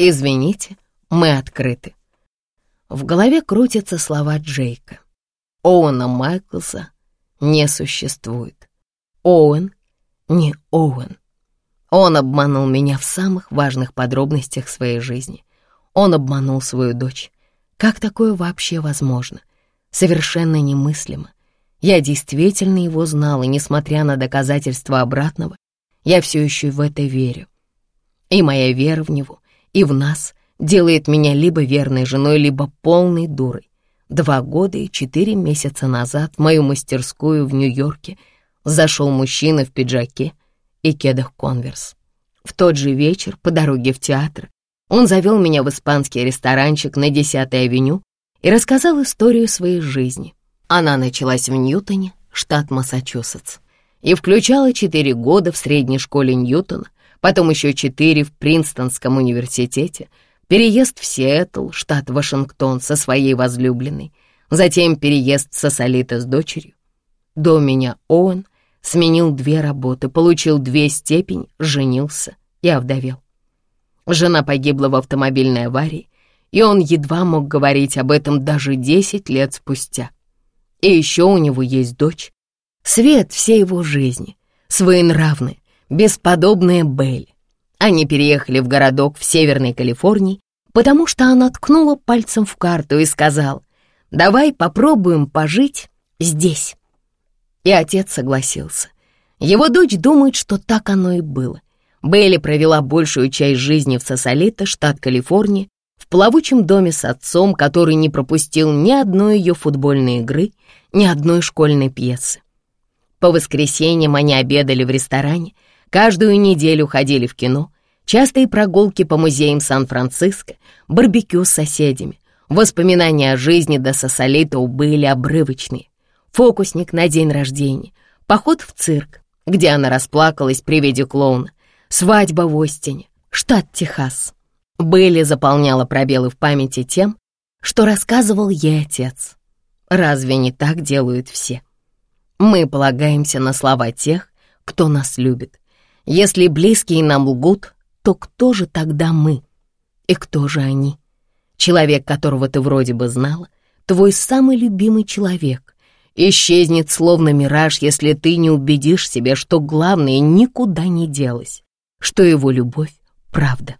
Извините, мы открыты. В голове крутятся слова Джейка. Оуэна Майклса не существует. Оуэн не Оуэн. Он обманул меня в самых важных подробностях своей жизни. Он обманул свою дочь. Как такое вообще возможно? Совершенно немыслимо. Я действительно его знала, несмотря на доказательства обратного, я все еще в это верю. И моя вера в него, и в нас делает меня либо верной женой, либо полной дурой. Два года и четыре месяца назад в мою мастерскую в Нью-Йорке зашел мужчина в пиджаке и кедах конверс. В тот же вечер по дороге в театр он завел меня в испанский ресторанчик на 10-й авеню и рассказал историю своей жизни. Она началась в Ньютоне, штат Массачусетс, и включала четыре года в средней школе Ньютона, потом еще четыре в Принстонском университете — переезд в Сиэтл, штат Вашингтон, со своей возлюбленной, затем переезд со Солита с дочерью. До меня Оуэн сменил две работы, получил две степени, женился и овдовел. Жена погибла в автомобильной аварии, и он едва мог говорить об этом даже 10 лет спустя. И еще у него есть дочь, свет всей его жизни, своенравная, бесподобная Белль. Они переехали в городок в Северной Калифорнии, потому что она ткнула пальцем в карту и сказал, «Давай попробуем пожить здесь». И отец согласился. Его дочь думает, что так оно и было. Бейли провела большую часть жизни в Сосолито, штат Калифорния, в плавучем доме с отцом, который не пропустил ни одной ее футбольной игры, ни одной школьной пьесы. По воскресеньям они обедали в ресторане, Каждую неделю ходили в кино, частые прогулки по музеям Сан-Франциско, барбекю с соседями. Воспоминания о жизни до Сосолита были обрывочные. Фокусник на день рождения, поход в цирк, где она расплакалась при виде клоуна, свадьба в Остине, штат Техас. Белли заполняла пробелы в памяти тем, что рассказывал ей отец. Разве не так делают все? Мы полагаемся на слова тех, кто нас любит, если близкие нам лгут, то кто же тогда мы? И кто же они? Человек, которого ты вроде бы знала, твой самый любимый человек, исчезнет словно мираж, если ты не убедишь себя, что главное никуда не делось, что его любовь — правда.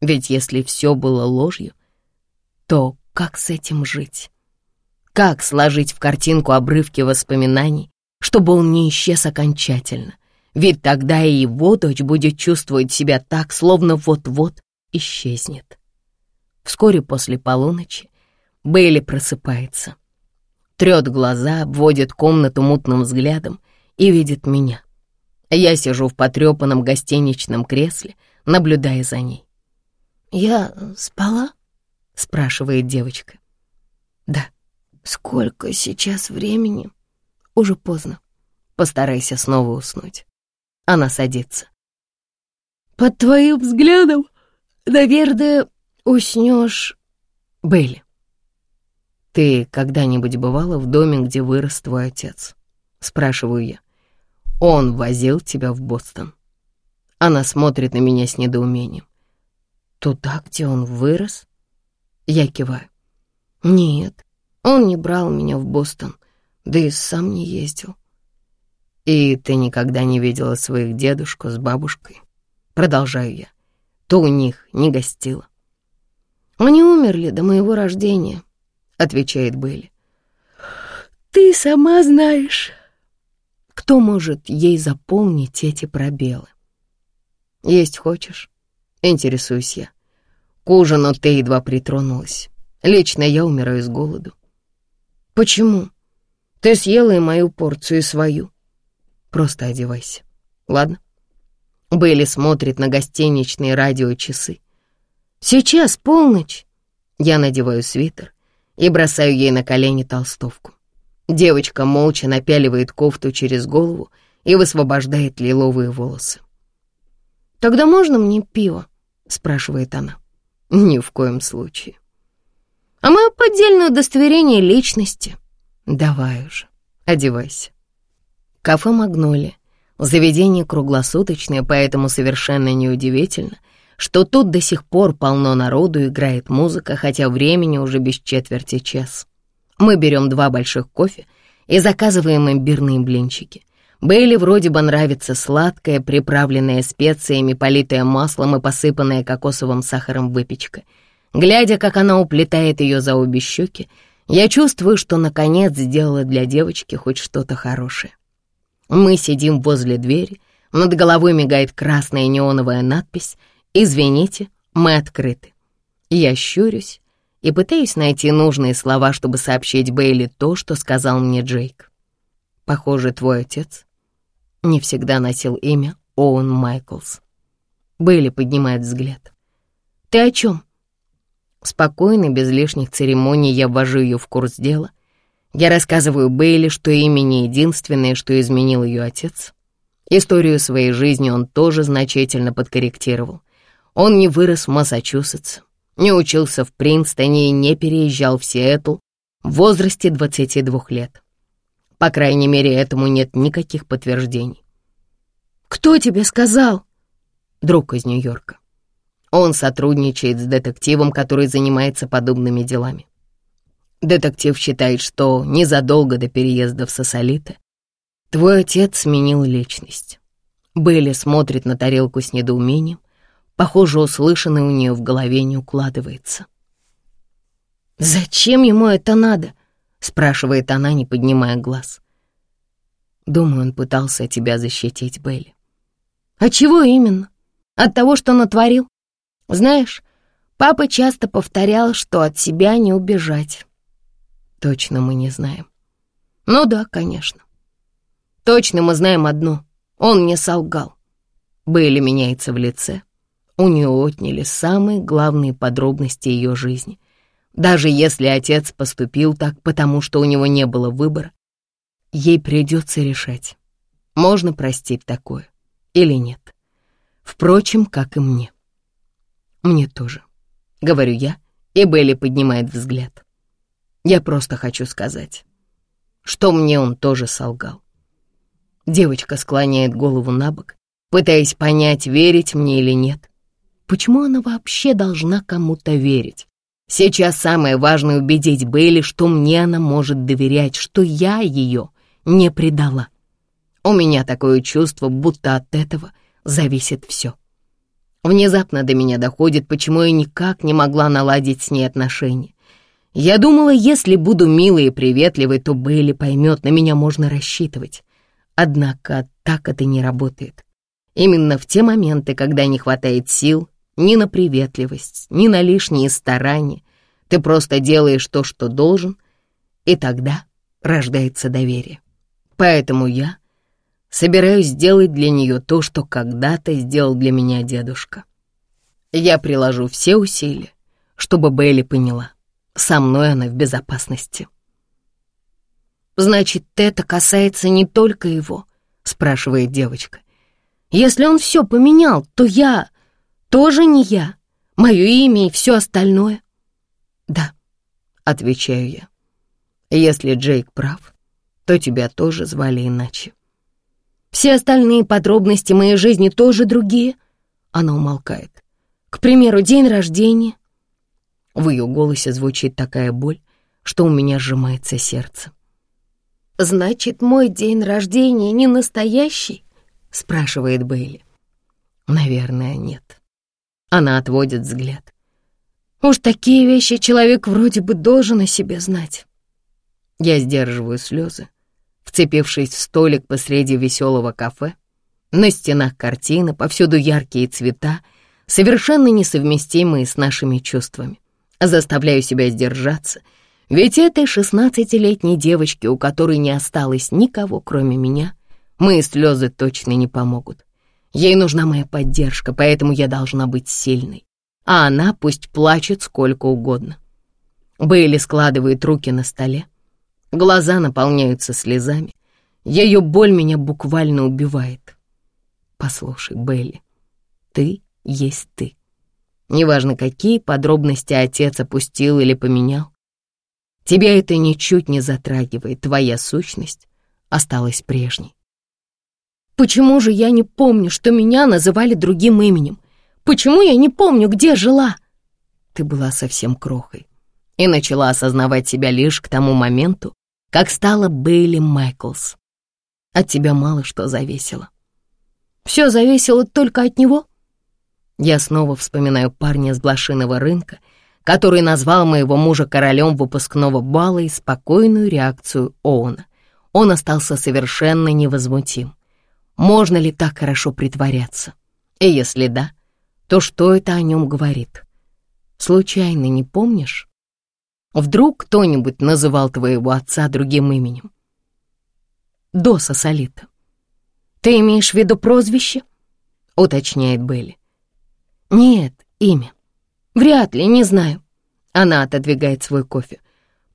Ведь если все было ложью, то как с этим жить? Как сложить в картинку обрывки воспоминаний, чтобы он не исчез окончательно — ведь тогда и его дочь будет чувствовать себя так, словно вот-вот исчезнет. Вскоре после полуночи Бейли просыпается, трет глаза, обводит комнату мутным взглядом и видит меня. Я сижу в потрепанном гостиничном кресле, наблюдая за ней. «Я спала?» — спрашивает девочка. «Да». «Сколько сейчас времени?» «Уже поздно. Постарайся снова уснуть». Она садится. «Под твоим взглядом, наверное, уснешь, Белли. Ты когда-нибудь бывала в доме, где вырос твой отец?» Спрашиваю я. «Он возил тебя в Бостон?» Она смотрит на меня с недоумением. «Туда, где он вырос?» Я киваю. «Нет, он не брал меня в Бостон, да и сам не ездил. «И ты никогда не видела своих дедушку с бабушкой?» Продолжаю я. «То у них не гостила». «Они умерли до моего рождения», — отвечает Белли. «Ты сама знаешь». Кто может ей заполнить эти пробелы? «Есть хочешь?» — интересуюсь я. К ужину ты едва притронулась. Лично я умираю с голоду. «Почему? Ты съела и мою порцию, и свою». Просто одевайся, ладно?» Бейли смотрит на гостиничные радиочасы. «Сейчас полночь!» Я надеваю свитер и бросаю ей на колени толстовку. Девочка молча напяливает кофту через голову и высвобождает лиловые волосы. «Тогда можно мне пиво?» — спрашивает она. «Ни в коем случае». «А мое поддельное удостоверение личности?» «Давай уже, одевайся». Кафе «Магнолия». Заведение круглосуточное, поэтому совершенно неудивительно, что тут до сих пор полно народу, играет музыка, хотя времени уже без четверти час. Мы берем два больших кофе и заказываем имбирные блинчики. Бейли вроде бы нравится сладкая, приправленная специями, политая маслом и посыпанная кокосовым сахаром выпечка. Глядя, как она уплетает ее за обе щеки, я чувствую, что наконец сделала для девочки хоть что-то хорошее. Мы сидим возле двери, над головой мигает красная неоновая надпись «Извините, мы открыты». Я щурюсь и пытаюсь найти нужные слова, чтобы сообщить Бейли то, что сказал мне Джейк. Похоже, твой отец не всегда носил имя Оуэн Майклс. Бейли поднимает взгляд. «Ты о чем?» Спокойно, без лишних церемоний, я ввожу ее в курс дела. Я рассказываю Бейли, что имя не единственное, что изменил ее отец. Историю своей жизни он тоже значительно подкорректировал. Он не вырос в Массачусетсе, не учился в Принстоне и не переезжал в Сиэтл в возрасте 22 лет. По крайней мере, этому нет никаких подтверждений. «Кто тебе сказал?» «Друг из Нью-Йорка. Он сотрудничает с детективом, который занимается подобными делами. Детектив считает, что незадолго до переезда в Сосолито твой отец сменил личность. Белли смотрит на тарелку с недоумением. Похоже, услышанное у нее в голове не укладывается. «Зачем ему это надо?» — спрашивает она, не поднимая глаз. Думаю, он пытался тебя защитить, Белли. А чего именно? От того, что натворил? Знаешь, папа часто повторял, что от себя не убежать. Точно мы не знаем. Ну да, конечно. Точно мы знаем одно. Он мне солгал. Белли меняется в лице. У нее отняли самые главные подробности ее жизни — даже если отец поступил так, потому что у него не было выбора, ей придется решать, можно простить такое или нет. Впрочем, как и мне. Мне тоже, говорю я, и Белли поднимает взгляд. Я просто хочу сказать, что мне он тоже солгал. Девочка склоняет голову на бок, пытаясь понять, верить мне или нет. Почему она вообще должна кому-то верить? Сейчас самое важное убедить Бейли, что мне она может доверять, что я ее не предала. У меня такое чувство, будто от этого зависит все. Внезапно до меня доходит, почему я никак не могла наладить с ней отношения. Я думала, если буду милой и приветливой, то Бейли поймет, на меня можно рассчитывать. Однако так это не работает. Именно в те моменты, когда не хватает сил, ни на приветливость, ни на лишние старания. Ты просто делаешь то, что должен, и тогда рождается доверие. Поэтому я собираюсь сделать для нее то, что когда-то сделал для меня дедушка. Я приложу все усилия, чтобы Белли поняла, со мной она в безопасности. «Значит, это касается не только его?» — спрашивает девочка. «Если он все поменял, то я тоже не я, мое имя и все остальное. Да, отвечаю я. Если Джейк прав, то тебя тоже звали иначе. Все остальные подробности моей жизни тоже другие. Она умолкает. К примеру, день рождения. В ее голосе звучит такая боль, что у меня сжимается сердце. «Значит, мой день рождения не настоящий?» — спрашивает Бейли. «Наверное, нет». Она отводит взгляд. Уж такие вещи человек вроде бы должен о себе знать. Я сдерживаю слезы, вцепившись в столик посреди веселого кафе. На стенах картины, повсюду яркие цвета, совершенно несовместимые с нашими чувствами. Заставляю себя сдержаться, ведь этой шестнадцатилетней девочке, у которой не осталось никого, кроме меня, мои слезы точно не помогут. Ей нужна моя поддержка, поэтому я должна быть сильной. А она пусть плачет сколько угодно. Бейли складывает руки на столе. Глаза наполняются слезами. Ее боль меня буквально убивает. Послушай, Бейли, ты есть ты. Неважно, какие подробности отец опустил или поменял. Тебя это ничуть не затрагивает, твоя сущность осталась прежней. Почему же я не помню, что меня называли другим именем? Почему я не помню, где жила?» Ты была совсем крохой и начала осознавать себя лишь к тому моменту, как стала Бейли Майклс. От тебя мало что зависело. Все зависело только от него? Я снова вспоминаю парня с блошиного рынка, который назвал моего мужа королем выпускного бала и спокойную реакцию Оуна. Он остался совершенно невозмутим. Можно ли так хорошо притворяться? И если да, то что это о нем говорит? Случайно не помнишь? Вдруг кто-нибудь называл твоего отца другим именем? Доса Солита. Ты имеешь в виду прозвище? Уточняет Белли. Нет, имя. Вряд ли, не знаю. Она отодвигает свой кофе.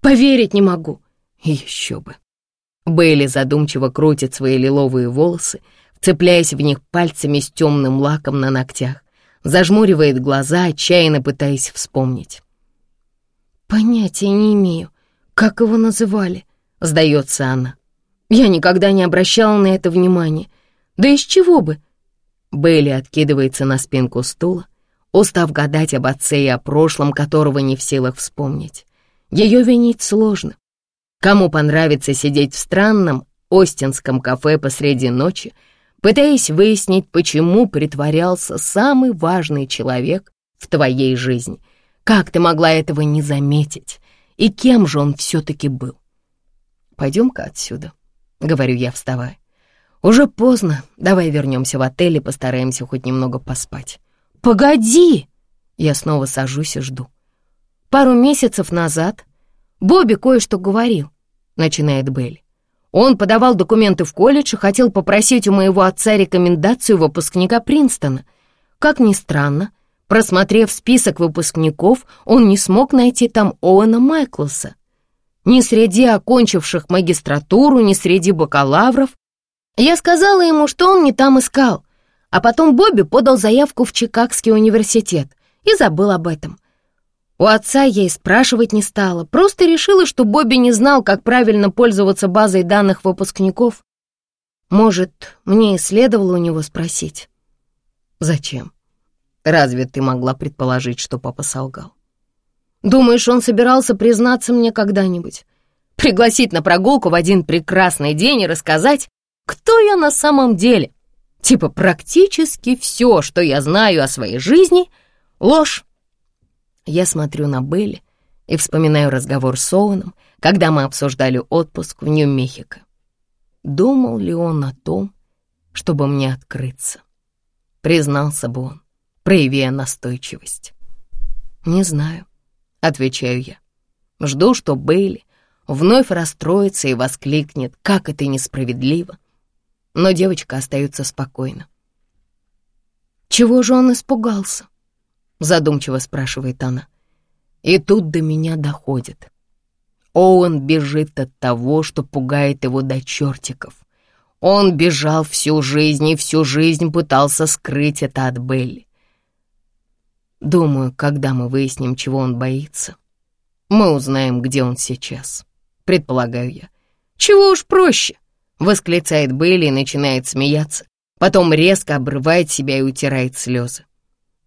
Поверить не могу. Еще бы. Бейли задумчиво крутит свои лиловые волосы, вцепляясь в них пальцами с темным лаком на ногтях, зажмуривает глаза, отчаянно пытаясь вспомнить. «Понятия не имею, как его называли», — сдается она. «Я никогда не обращала на это внимания. Да из чего бы?» Бейли откидывается на спинку стула, устав гадать об отце и о прошлом, которого не в силах вспомнить. Ее винить сложно. Кому понравится сидеть в странном остинском кафе посреди ночи, пытаясь выяснить, почему притворялся самый важный человек в твоей жизни — как ты могла этого не заметить? И кем же он все-таки был? Пойдем-ка отсюда, — говорю я, вставая. Уже поздно, давай вернемся в отель и постараемся хоть немного поспать. Погоди! Я снова сажусь и жду. Пару месяцев назад Бобби кое-что говорил, начинает Белли. Он подавал документы в колледж и хотел попросить у моего отца рекомендацию выпускника Принстона. Как ни странно, — Просмотрев список выпускников, он не смог найти там Оуэна Майклса. Ни среди окончивших магистратуру, ни среди бакалавров. Я сказала ему, что он не там искал, а потом Бобби подал заявку в Чикагский университет и забыл об этом. У отца я спрашивать не стала, просто решила, что Бобби не знал, как правильно пользоваться базой данных выпускников. Может, мне и следовало у него спросить. Зачем? Разве ты могла предположить, что папа солгал? Думаешь, он собирался признаться мне когда-нибудь? Пригласить на прогулку в один прекрасный день и рассказать, кто я на самом деле? Типа практически все, что я знаю о своей жизни — ложь. Я смотрю на Белли и вспоминаю разговор с Оуэном, когда мы обсуждали отпуск в Нью-Мехико. Думал ли он о том, чтобы мне открыться? Признался бы он проявия настойчивость. «Не знаю», — отвечаю я. Жду, что Бейли вновь расстроится и воскликнет, как это несправедливо. Но девочка остается спокойна. «Чего же он испугался?» — задумчиво спрашивает она. И тут до меня доходит. Оуэн бежит от того, что пугает его до чертиков. Он бежал всю жизнь и всю жизнь пытался скрыть это от Белли. Думаю, когда мы выясним, чего он боится, мы узнаем, где он сейчас, предполагаю я. Чего уж проще, восклицает Бейли и начинает смеяться, потом резко обрывает себя и утирает слезы.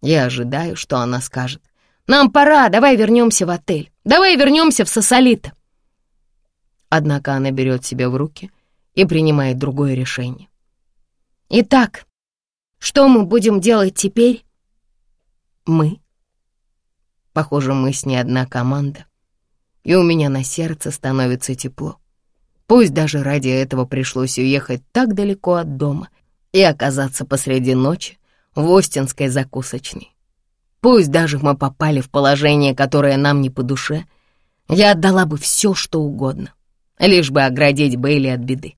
Я ожидаю, что она скажет. «Нам пора, давай вернемся в отель, давай вернемся в Сосолито». Однако она берет себя в руки и принимает другое решение. «Итак, что мы будем делать теперь?» Мы. Похоже, мы с ней одна команда. И у меня на сердце становится тепло. Пусть даже ради этого пришлось уехать так далеко от дома и оказаться посреди ночи в Остинской закусочной. Пусть даже мы попали в положение, которое нам не по душе, я отдала бы все, что угодно, лишь бы оградить Бейли от беды.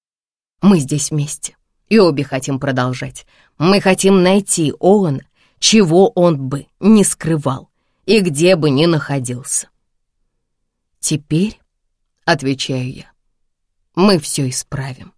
Мы здесь вместе, и обе хотим продолжать. Мы хотим найти Оуэна чего он бы не скрывал и где бы ни находился. Теперь, отвечаю я, мы все исправим.